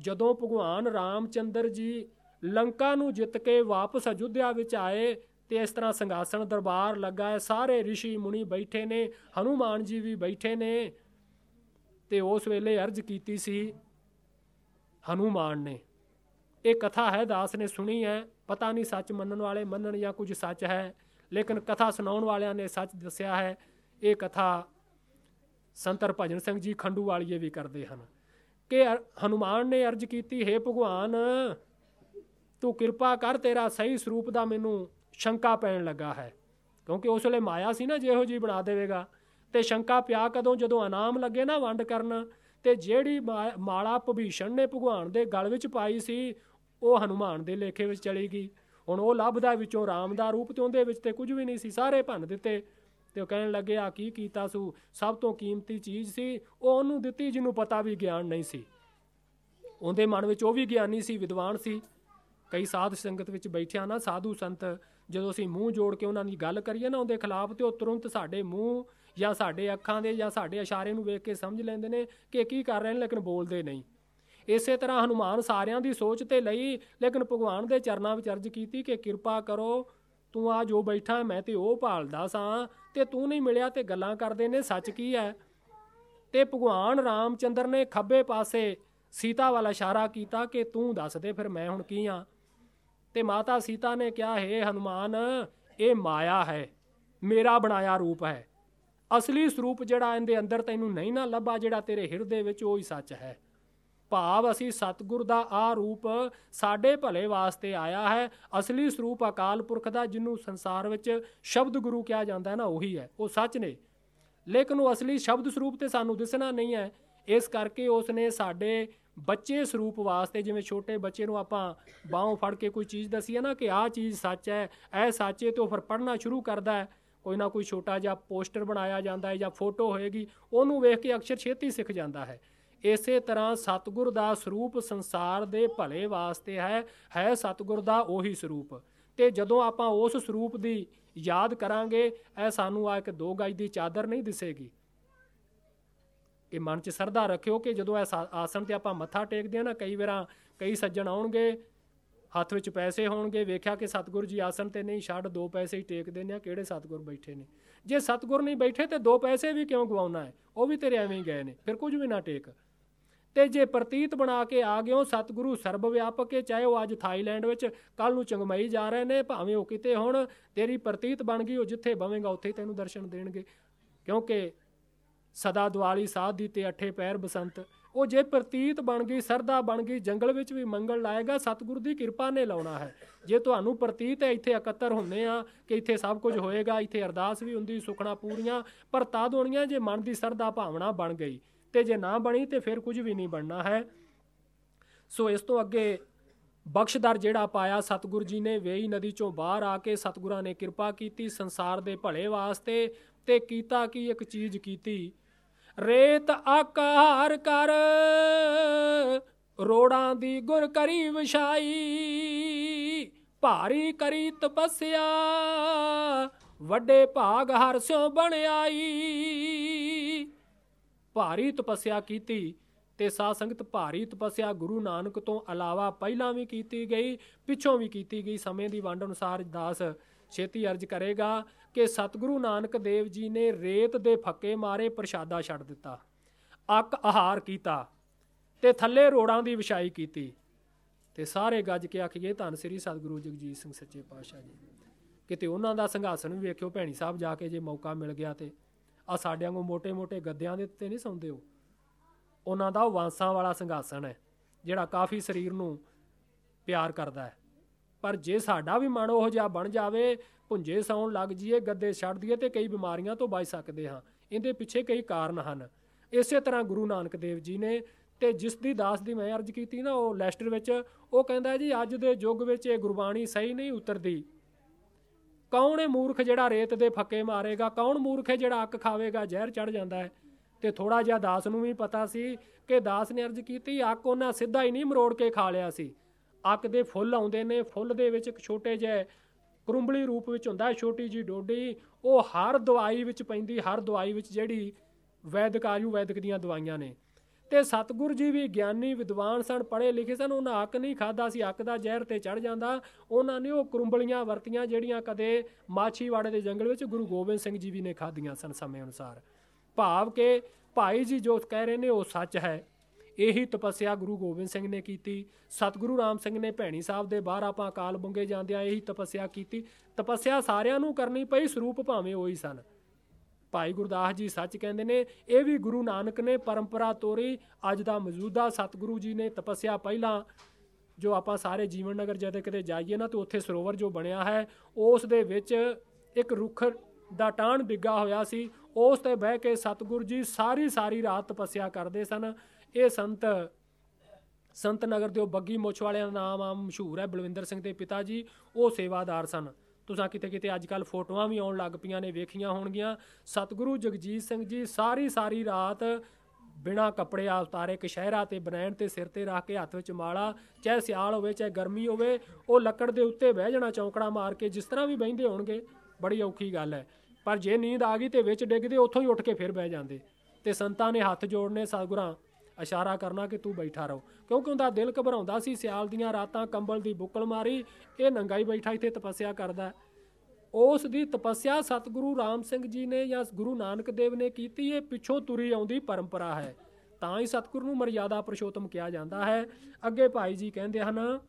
ਜਦੋਂ ਭਗਵਾਨ ਰਾਮਚੰਦਰ ਜੀ ਲੰਕਾ ਨੂੰ ਜਿੱਤ ਕੇ ਵਾਪਸ ਅਯੁੱਧਿਆ ਵਿੱਚ ਆਏ ਤੇ ਇਸ ਤਰ੍ਹਾਂ ਸੰਗਾਸਣ ਦਰਬਾਰ ਲੱਗਾ ਹੈ ਸਾਰੇ ઋષਿ ਮੁਨੀ ਬੈਠੇ ਨੇ, ਹਨੂਮਾਨ ਜੀ ਵੀ ਬੈਠੇ ਨੇ ਤੇ ਉਸ ਵੇਲੇ ਅਰਜ਼ ਕੀਤੀ ਸੀ ਹਨੂਮਾਨ ਨੇ। ਇਹ ਕਥਾ ਹੈ, ਦਾਸ ਨੇ ਸੁਣੀ ਹੈ, ਪਤਾ ਨਹੀਂ ਸੱਚ ਮੰਨਣ ਵਾਲੇ ਮੰਨਣ ਜਾਂ ਕੁਝ ਸੱਚ ਹੈ, ਲੇਕਿਨ ਕਥਾ ਸੁਣਾਉਣ ਵਾਲਿਆਂ ਨੇ ਸੱਚ ਦੱਸਿਆ ਹੈ, ਇਹ ਕਥਾ ਸੰਤਰ ਭਜਨ ਸਿੰਘ ਜੀ ਖੰਡੂ ਵਾਲੀਏ ਵੀ ਕਰਦੇ ਹਨ। ਕਿ ਹਨੂਮਾਨ ਨੇ ਅਰਜ਼ ਕੀਤੀ, ਹੈ ਭਗਵਾਨ, ਤੂੰ ਕਿਰਪਾ ਕਰ, ਤੇਰਾ ਸਹੀ ਸਰੂਪ ਦਾ ਮੈਨੂੰ ਸ਼ੰਕਾ ਪੈਣ ਲੱਗਾ ਹੈ। ਕਿਉਂਕਿ ਉਸ ਵੇਲੇ ਮਾਇਆ ਸੀ ਨਾ ਜਿਹੋ ਜੀ ਬਣਾ ਦੇਵੇਗਾ। ਤੇ ਸ਼ੰਕਾ ਪਿਆ ਕਦੋਂ? ਜਦੋਂ ਇਨਾਮ ਲੱਗੇ ਨਾ ਵੰਡ ਕਰਨ, ਤੇ ਜਿਹੜੀ ਮਾਲਾ ਭਵੀਸ਼ਣ ਨੇ ਭਗਵਾਨ ਦੇ ਗਲ ਵਿੱਚ ਪਾਈ ਸੀ, ਉਹ ਹਨੂਮਾਨ ਦੇ ਲੇਖੇ ਵਿੱਚ ਚਲੀ ਗਈ। ਹੁਣ ਉਹ ਲੱਭਦਾ ਵਿੱਚੋਂ ਰਾਮ ਦਾ ਰੂਪ ਤੇ ਉਹਦੇ ਵਿੱਚ ਤੇ ਕੁਝ ਵੀ ਨਹੀਂ ਸੀ, ਸਾਰੇ ਭੰਨ ਦਿੱਤੇ। ਤੇ ਉਹ ਕਹਿਣ ਲੱਗੇ ਆ ਕੀ ਕੀਤਾ ਸੂ? ਸਭ ਤੋਂ ਕੀਮਤੀ ਚੀਜ਼ ਸੀ। ਉਹ ਉਹਨੂੰ ਦਿੱਤੀ ਜਿਹਨੂੰ ਪਤਾ ਵੀ ਗਿਆਨ ਨਹੀਂ ਸੀ। ਉਹਦੇ ਮਨ ਵਿੱਚ ਉਹ ਵੀ ਗਿਆਨੀ ਸੀ, ਵਿਦਵਾਨ ਸੀ। ਕਈ ਸਾਧ ਸੰਗਤ ਵਿੱਚ ਬੈਠਿਆ ਨਾ, ਸਾਧੂ ਸੰਤ, ਜਦੋਂ ਅਸੀਂ ਮੂੰਹ ਜੋੜ ਕੇ ਉਹਨਾਂ ਦੀ ਗੱਲ ਕਰੀਏ ਨਾ, ਉਹਦੇ ਖਿਲਾਫ ਤੇ ਉਹ ਤੁਰੰਤ ਸਾਡੇ ਮੂੰਹ ਜਾਂ ਸਾਡੇ ਅੱਖਾਂ ਦੇ ਜਾਂ ਸਾਡੇ ਇਸ਼ਾਰੇ ਨੂੰ ਵੇਖ ਕੇ ਸਮਝ ਲੈਂਦੇ ਨੇ ਕਿ ਕੀ ਕਰ ਰਹੇ ਨੇ, ਲੇਕਿਨ ਬੋਲਦੇ ਨਹੀਂ। ਇਸੇ ਤਰ੍ਹਾਂ ਹਨੂਮਾਨ ਸਾਰਿਆਂ ਦੀ ਸੋਚ ਤੇ ਲਈ, ਲੇਕਿਨ ਭਗਵਾਨ ਦੇ ਚਰਨਾਂ ਵਿੱਚ ਅਰਜ਼ ਕੀਤੀ ਕਿ ਕਿਰਪਾ ਕਰੋ ਤੂੰ ਆ ਜੋ ਬੈਠਾ, ਮੈਂ ਤੇ ਉਹ ਭਾਲਦਾ ਸਾਂ ਤੇ ਤੂੰ ਨਹੀਂ ਮਿਲਿਆ ਤੇ ਗੱਲਾਂ ਕਰਦੇ ਨੇ, ਸੱਚ ਕੀ ਹੈ ਤੇ ਭਗਵਾਨ ਰਾਮਚੰਦਰ ਨੇ ਖੱਬੇ ਪਾਸੇ ਸੀਤਾ ਵਾਲਾ ਇਸ਼ਾਰਾ ਕੀਤਾ ਕਿ ਤੂੰ ਦੱਸ ਦੇ ਫਿਰ ਮੈਂ ਹੁਣ ਕੀ ਆ? ਤੇ ਮਾਤਾ ਸੀਤਾ ਨੇ ਕਿਹਾ, ਹੈ ਹਨੂਮਾਨ, ਇਹ ਮਾਇਆ ਹੈ, ਮੇਰਾ ਬਣਾਇਆ ਰੂਪ ਹੈ। ਅਸਲੀ ਸਰੂਪ ਜਿਹੜਾ ਇਹਦੇ ਅੰਦਰ ਤੈਨੂੰ ਨਹੀਂ ਨਾ ਲੱਭਾ, ਜਿਹੜਾ ਤੇਰੇ ਹਿਰਦੇ ਵਿੱਚ ਉਹ ਹੀ ਸੱਚ ਹੈ। ਭਾਵ ਅਸੀਂ ਸਤਿਗੁਰ ਦਾ ਆ ਰੂਪ ਸਾਡੇ ਭਲੇ ਵਾਸਤੇ ਆਇਆ ਹੈ। ਅਸਲੀ ਸਰੂਪ ਅਕਾਲ ਪੁਰਖ ਦਾ, ਜਿਹਨੂੰ ਸੰਸਾਰ ਵਿੱਚ ਸ਼ਬਦ ਗੁਰੂ ਕਿਹਾ ਜਾਂਦਾ ਹੈ ਨਾ, ਉਹੀ ਹੈ। ਉਹ ਸੱਚ ਨੇ। ਲੇਕਿਨ ਉਹ ਅਸਲੀ ਸ਼ਬਦ ਸਰੂਪ ਤੇ ਸਾਨੂੰ ਦਿਸਣਾ ਨਹੀਂ ਹੈ। ਇਸ ਕਰਕੇ ਉਸ ਨੇ ਸਾਡੇ ਬੱਚੇ ਸਰੂਪ ਵਾਸਤੇ, ਜਿਵੇਂ ਛੋਟੇ ਬੱਚੇ ਨੂੰ ਆਪਾਂ ਬਾਹੋਂ ਫੜ ਕੇ ਕੋਈ ਚੀਜ਼ ਦਸੀ ਨਾ ਕਿ ਆਹ ਚੀਜ਼ ਸੱਚ ਹੈ, ਇਹ ਸੱਚੇ ਤੋਂ ਫਿਰ ਪੜਨਾ ਸ਼ੁਰੂ ਕਰਦਾ ਹੈ। ਕੋਈ ਨਾ ਕੋਈ ਛੋਟਾ ਜਿਹਾ ਪੋਸਟਰ ਬਣਾਇਆ ਜਾਂਦਾ ਹੈ ਜਾਂ ਫੋਟੋ ਹੋਏਗੀ, ਉਹਨੂੰ ਵੇਖ ਕੇ ਅਕਸ਼ਰ ਛੇਤੀ ਸਿੱਖ ਜਾਂਦਾ ਹੈ। ਇਸੇ ਤਰ੍ਹਾਂ ਸਤਿਗੁਰ ਦਾ ਸਰੂਪ ਸੰਸਾਰ ਦੇ ਭਲੇ ਵਾਸਤੇ ਹੈ ਹੈ ਸਤਗੁਰ ਦਾ ਉਹੀ ਸਰੂਪ। ਤੇ ਜਦੋਂ ਆਪਾਂ ਉਸ ਸਰੂਪ ਦੀ ਯਾਦ ਕਰਾਂਗੇ, ਇਹ ਸਾਨੂੰ ਆ ਇੱਕ ਦੋ ਗਜ ਦੀ ਚਾਦਰ ਨਹੀਂ ਦਿਸੇਗੀ। ਇਹ ਮਨ 'ਚ ਸਰਦਾ ਰੱਖਿਓ ਕਿ ਜਦੋਂ ਇਹ ਆਸਣ ਤੇ ਆਪਾਂ ਮੱਥਾ ਟੇਕਦੇ ਆ ਨਾ, ਕਈ ਵਾਰਾਂ ਕਈ ਸੱਜਣ ਆਉਣਗੇ, ਹੱਥ ਵਿੱਚ ਪੈਸੇ ਹੋਣਗੇ, ਵੇਖਿਆ ਕਿ ਸਤਗੁਰ ਜੀ ਆਸਣ ਤੇ ਨਹੀਂ, ਛੱਡ ਦੋ ਪੈਸੇ ਹੀ ਟੇਕਦੇ ਨੇ ਕਿਹੜੇ ਸਤਗੁਰ ਬੈਠੇ ਨੇ? ਜੇ ਸਤਗੁਰ ਨਹੀਂ ਬੈਠੇ ਤੇ ਦੋ ਪੈਸੇ ਵੀ ਕਿਉਂ ਗਵਾਉਣਾ ਹੈ? ਉਹ ਵੀ ਤੇਰੇ ਐਵੇਂ ਹੀ ਗਏ ਨੇ, ਫਿਰ ਕੁਝ ਵੀ ਨਾ ਟੇਕ। ਤੇ ਜੇ ਪ੍ਰਤੀਤ ਬਣਾ ਕੇ ਆ ਗਿਓ ਸਤਿਗੁਰੂ ਸਰਬ ਵਿਆਪਕ ਹੈ, ਚਾਹੇ ਉਹ ਅੱਜ ਥਾਈਲੈਂਡ ਵਿੱਚ ਕੱਲ ਨੂੰ ਚੰਗਮਈ ਜਾ ਰਹੇ ਨੇ, ਭਾਵੇਂ ਉਹ ਕਿਤੇ ਹੁਣ, ਤੇਰੀ ਪ੍ਰਤੀਤ ਬਣ ਗਈ, ਉਹ ਜਿੱਥੇ ਬਵੇਂਗਾ, ਉੱਥੇ ਤੈਨੂੰ ਦਰਸ਼ਨ ਦੇਣਗੇ। ਕਿਉਂਕਿ ਸਦਾ ਦੁਆਲੀ ਸਾਧ ਦੀ ਤੇ ਅਠੇ ਪੈਰ ਬਸੰਤ। ਉਹ ਜੇ ਪ੍ਰਤੀਤ ਬਣ ਗਈ, ਸਰਦਾ ਬਣ ਗਈ, ਜੰਗਲ ਵਿੱਚ ਵੀ ਮੰਗਲ ਲਾਏਗਾ, ਸਤਿਗੁਰੂ ਦੀ ਕਿਰਪਾ ਨੇ ਲਾਉਣਾ ਹੈ। ਜੇ ਤੁਹਾਨੂੰ ਪ੍ਰਤੀਤ ਹੈ, ਇੱਥੇ ਇਕੱਤਰ ਹੁੰਨੇ ਆ ਕਿ ਇੱਥੇ ਸਭ ਕੁਝ ਹੋਏਗਾ, ਇੱਥੇ ਅਰਦਾਸ ਵੀ ਹੁੰਦੀ, ਸੁਖਣਾ ਪੂਰੀਆਂ, ਪਰ ਤਦ ਹੋਣੀਆਂ ਜੇ ਮਨ ਦੀ ਸਰਦਾ ਭਾਵਨਾ ਬਣ ਗਈ। ਤੇ ਜੇ ਨਾ ਬਣੀ ਤੇ ਫਿਰ ਕੁਝ ਵੀ ਨਹੀਂ ਬਣਨਾ ਹੈ। ਸੋ ਇਸ ਤੋਂ ਅੱਗੇ ਬਖਸ਼ਦਰ ਜਿਹੜਾ ਪਾਇਆ, ਸਤਗੁਰ ਜੀ ਨੇ ਵੇਈ ਨਦੀ ਚੋਂ ਬਾਹਰ ਆ ਕੇ ਸਤਿਗੁਰਾਂ ਨੇ ਕਿਰਪਾ ਕੀਤੀ ਸੰਸਾਰ ਦੇ ਭਲੇ ਵਾਸਤੇ ਤੇ ਕੀਤਾ ਕੀ? ਇੱਕ ਚੀਜ਼ ਕੀਤੀ। ਰੇਤ ਆਕਾਰ ਕਰ, ਰੋੜਾਂ ਦੀ ਗੁਰ ਕਰੀ ਵਿਛਾਈ, ਭਾਰੀ ਕਰੀ ਤਪੱਸਿਆ, ਵੱਡੇ ਭਾਗ ਹਰ ਸਿਓ ਬਣ ਭਾਰੀ ਤਪੱਸਿਆ ਕੀਤੀ ਤੇ ਸਾਧ ਸੰਗਤ ਭਾਰੀ ਤਪੱਸਿਆ ਗੁਰੂ ਨਾਨਕ ਤੋਂ ਇਲਾਵਾ ਪਹਿਲਾਂ ਵੀ ਕੀਤੀ ਗਈ, ਪਿੱਛੋਂ ਵੀ ਕੀਤੀ ਗਈ। ਸਮੇਂ ਦੀ ਵੰਡ ਅਨੁਸਾਰ ਦਾਸ ਛੇਤੀ ਅਰਜ ਕਰੇਗਾ ਕਿ ਸਤਿਗੁਰੂ ਨਾਨਕ ਦੇਵ ਜੀ ਨੇ ਰੇਤ ਦੇ ਫੱਕੇ ਮਾਰੇ ਪ੍ਰਸ਼ਾਦਾ ਛੱਡ ਦਿੱਤਾ। ਅੱਕ ਆਹਾਰ ਕੀਤਾ ਤੇ ਥੱਲੇ ਰੋੜਾਂ ਦੀ ਵਿਛਾਈ ਕੀਤੀ ਤੇ ਸਾਰੇ ਗੱਜ ਕੇ ਆਖੀਏ, ਧੰਨ ਸ੍ਰੀ ਸਤਿਗੁਰੂ ਜਗਜੀਤ ਸਿੰਘ ਸੱਚੇ ਪਾਤਸ਼ਾਹ ਜੀ। ਕਿਤੇ ਉਹਨਾਂ ਦਾ ਸੰਘਾਸਨ ਵੀ ਵੇਖਿਓ, ਭੈਣੀ ਸਾਹਿਬ ਜਾ ਕੇ ਜੇ ਮੌਕਾ ਮਿਲ ਗਿਆ ਤੇ ਆ ਸਾਡੇ ਵਾਂਗੂ ਮੋٹے-ਮੋٹے ਗੱਦਿਆਂ ਦੇ ਉੱਤੇ ਨਹੀਂ ਸੌਂਦੇ ਉਹ। ਉਹਨਾਂ ਦਾ ਵਾਂਸਾਂ ਵਾਲਾ ਸੰਘਾਸਣ ਹੈ, ਜਿਹੜਾ ਕਾਫੀ ਸਰੀਰ ਨੂੰ ਪਿਆਰ ਕਰਦਾ ਹੈ। ਪਰ ਜੇ ਸਾਡਾ ਵੀ ਮਨ ਉਹ ਜਿਹਾ ਬਣ ਜਾਵੇ ਪੁੰਜੇ ਸੌਣ ਲੱਗ ਜੀਏ ਗੱਦੇ ਛੱਡ ਦਈਏ ਤੇ ਕਈ ਬਿਮਾਰੀਆਂ ਤੋਂ ਬਚ ਸਕਦੇ ਹਾਂ। ਇਹਦੇ ਪਿੱਛੇ ਕਈ ਕਾਰਨ ਹਨ। ਇਸੇ ਤਰ੍ਹਾਂ ਗੁਰੂ ਨਾਨਕ ਦੇਵ ਜੀ ਨੇ ਤੇ ਜਿਸ ਦੀ ਦਾਸ ਦੀ ਮੈਂ ਅਰਜ਼ ਕੀਤੀ ਨਾ ਉਹ ਲੈਸਟਰ ਵਿੱਚ, ਉਹ ਕਹਿੰਦਾ ਜੀ ਅੱਜ ਦੇ ਯੁੱਗ ਵਿੱਚ ਇਹ ਗੁਰਬਾਣੀ ਸਹੀ ਨਹੀਂ ਉਤਰਦੀ। ਕੌਣ ਹੈ ਮੂਰਖ ਜਿਹੜਾ ਰੇਤ ਦੇ ਫੱਕੇ ਮਾਰੇਗਾ? ਕੌਣ ਮੂਰਖ ਹੈ ਜਿਹੜਾ ਅੱਕ ਖਾਵੇਗਾ? ਜ਼ਹਿਰ ਚੜ ਜਾਂਦਾ ਹੈ। ਤੇ ਥੋੜਾ ਜਿਹਾ ਦਾਸ ਨੂੰ ਵੀ ਪਤਾ ਸੀ ਕਿ ਦਾਸ ਨੇ ਅਰਜ਼ ਕੀਤੀ, ਅੱਕ ਉਹਨਾਂ ਸਿੱਧਾ ਹੀ ਨਹੀਂ ਮਰੋੜ ਕੇ ਖਾ ਲਿਆ ਸੀ। ਅੱਕ ਦੇ ਫੁੱਲ ਆਉਂਦੇ ਨੇ, ਫੁੱਲ ਦੇ ਵਿੱਚ ਇੱਕ ਛੋਟੇ ਜਿਹੇ ਕਰੁੰਬਲੀ ਰੂਪ ਵਿੱਚ ਹੁੰਦਾ ਛੋਟੀ ਜੀ ਡੋਡੀ। ਉਹ ਹਰ ਦਵਾਈ ਵਿੱਚ ਪੈਂਦੀ, ਹਰ ਦਵਾਈ ਵਿੱਚ ਜਿਹੜੀ ਵੈਦਿਕ ਆਯੂ ਵੈਦਿਕ ਦੀਆਂ ਦਵਾਈਆਂ ਨੇ। ਤੇ ਸਤਿਗੁਰੂ ਜੀ ਵੀ ਗਿਆਨੀ, ਵਿਦਵਾਨ ਸਨ, ਪੜ੍ਹੇ ਲਿਖੇ ਸਨ, ਉਹਨਾਂ ਹੱਕ ਨਹੀਂ ਖਾਦਾ ਸੀ ਹੱਕ ਦਾ ਜ਼ਹਿਰ ਤੇ ਚੜ ਜਾਂਦਾ। ਉਹਨਾਂ ਨੇ ਉਹ ਕਰੁੰਬਲੀਆਂ ਵਰਤੀਆਂ, ਜਿਹੜੀਆਂ ਕਦੇ ਮਾਛੀਵਾੜੇ ਦੇ ਜੰਗਲ ਵਿੱਚ ਗੁਰੂ ਗੋਬਿੰਦ ਸਿੰਘ ਜੀ ਵੀ ਨੇ ਖਾਧੀਆਂ ਸਨ ਸਮੇਂ ਅਨੁਸਾਰ। ਭਾਵ ਕਿ ਭਾਈ ਜੀ ਜੋ ਕਹਿ ਰਹੇ ਨੇ, ਉਹ ਸੱਚ ਹੈ। ਇਹੀ ਤਪੱਸਿਆ ਗੁਰੂ ਗੋਬਿੰਦ ਸਿੰਘ ਨੇ ਕੀਤੀ। ਸਤਿਗੁਰੂ ਰਾਮ ਸਿੰਘ ਨੇ ਭੈਣੀ ਸਾਹਿਬ ਦੇ ਬਾਹਰ ਆਪਾਂ ਅਕਾਲ ਬੁੰਗੇ ਜਾਂਦਿਆਂ ਇਹੀ ਤਪੱਸਿਆ ਕੀਤੀ। ਤਪੱਸਿਆ ਸਾਰਿਆਂ ਨੂੰ ਕਰਨੀ ਪਈ, ਸਰੂਪ ਭਾਵੇਂ ਉਹੀ ਸਨ। ਭਾਈ ਗੁਰਦਾਸ ਜੀ ਸੱਚ ਕਹਿੰਦੇ ਨੇ, ਇਹ ਵੀ ਗੁਰੂ ਨਾਨਕ ਨੇ ਪਰੰਪਰਾ ਤੋਰੀ, ਅੱਜ ਦਾ ਮੌਜੂਦਾ ਸਤਿਗੁਰੂ ਜੀ ਨੇ ਤਪੱਸਿਆ ਪਹਿਲਾਂ, ਜੋ ਆਪਾਂ ਸਾਰੇ ਜੀਵਨ ਨਗਰ ਜਦੋਂ ਕਿਤੇ ਜਾਈਏ ਨਾ, ਤੇ ਉੱਥੇ ਸਰੋਵਰ ਜੋ ਬਣਿਆ ਹੈ, ਉਸ ਦੇ ਵਿੱਚ ਇੱਕ ਰੁੱਖ ਦਾ ਟਾਣ ਡਿੱਗਾ ਹੋਇਆ ਸੀ, ਉਸ ਤੇ ਬਹਿ ਕੇ ਸਤਿਗੁਰੂ ਜੀ ਸਾਰੀ ਸਾਰੀ ਰਾਤ ਤਪੱਸਿਆ ਕਰਦੇ ਸਨ। ਇਹ ਸੰਤ ਸੰਤ ਨਗਰ ਦੇ ਉਹ ਬੱਗੀ ਮੁੱਛ ਵਾਲਿਆਂ ਦਾ ਨਾਮ ਆ, ਮਸ਼ਹੂਰ ਹੈ ਬਲਵਿੰਦਰ ਸਿੰਘ ਦੇ ਪਿਤਾ ਜੀ, ਉਹ ਸੇਵਾਦਾਰ ਸਨ। ਤੁਸੀਂ ਕਿਤੇ ਕਿਤੇ ਅੱਜ ਕੱਲ ਫੋਟੋਆਂ ਵੀ ਆਉਣ ਲੱਗ ਪਈਆਂ ਨੇ, ਵੇਖੀਆਂ ਹੋਣਗੀਆਂ। ਸਤਿਗੁਰੂ ਜਗਜੀਤ ਸਿੰਘ ਜੀ ਸਾਰੀ ਸਾਰੀ ਰਾਤ ਬਿਨਾ ਕੱਪੜੇ ਆ ਉਤਾਰੇ ਕਸ਼ਹਿਰਾ ਤੇ ਬਨੈਣ ਤੇ ਸਿਰ ਤੇ ਰੱਖ ਕੇ ਹੱਥ ਵਿੱਚ ਮਾਲਾ, ਚਾਹੇ ਸਿਆਲ ਹੋਵੇ, ਚਾਹੇ ਗਰਮੀ ਹੋਵੇ, ਉਹ ਲੱਕੜ ਦੇ ਉੱਤੇ ਬਹਿ ਜਾਣਾ, ਚੌਂਕੜਾ ਮਾਰ ਕੇ, ਜਿਸ ਤਰ੍ਹਾਂ ਵੀ ਬਹਿੰਦੇ ਹੋਣਗੇ, ਬੜੀ ਔਖੀ ਗੱਲ ਹੈ। ਪਰ ਜੇ ਨੀਂਦ ਆ ਗਈ ਤੇ ਵਿੱਚ ਡਿੱਗਦੇ, ਉੱਥੋਂ ਹੀ ਉੱਠ ਕੇ ਫਿਰ ਬਹਿ ਜਾਂਦੇ। ਤੇ ਸੰਤਾਂ ਨੇ ਹੱਥ ਜੋੜਨੇ, ਸਤਿਗੁਰਾਂ ਇਸ਼ਾਰਾ ਕਰਨਾ ਕਿ ਤੂੰ ਬੈਠਾ ਰਹੋ। ਕਿਉਂਕਿ ਉਹਦਾ ਦਿਲ ਘਬਰਾਉਂਦਾ ਸੀ, ਸਿਆਲ ਦੀਆਂ ਰਾਤਾਂ ਕੰਬਲ ਦੀ ਬੁੱਕਲ ਮਾਰੀ, ਇਹ ਨੰਗਾ ਹੀ ਬੈਠਾ ਇੱਥੇ ਤਪੱਸਿਆ ਕਰਦਾ। ਉਸ ਦੀ ਤਪੱਸਿਆ ਸਤਿਗੁਰੂ ਰਾਮ ਸਿੰਘ ਜੀ ਨੇ ਜਾਂ ਗੁਰੂ ਨਾਨਕ ਦੇਵ ਨੇ ਕੀਤੀ, ਇਹ ਪਿੱਛੋਂ ਤੁਰੀ ਆਉਂਦੀ ਪਰੰਪਰਾ ਹੈ। ਤਾਂ ਹੀ ਸਤਿਗੁਰੂ ਨੂੰ ਮਰਿਆਦਾ ਪੁਰਸ਼ੋਤਮ ਕਿਹਾ ਜਾਂਦਾ ਹੈ। ਅੱਗੇ ਭਾਈ ਜੀ ਕਹਿੰਦੇ ਹਨ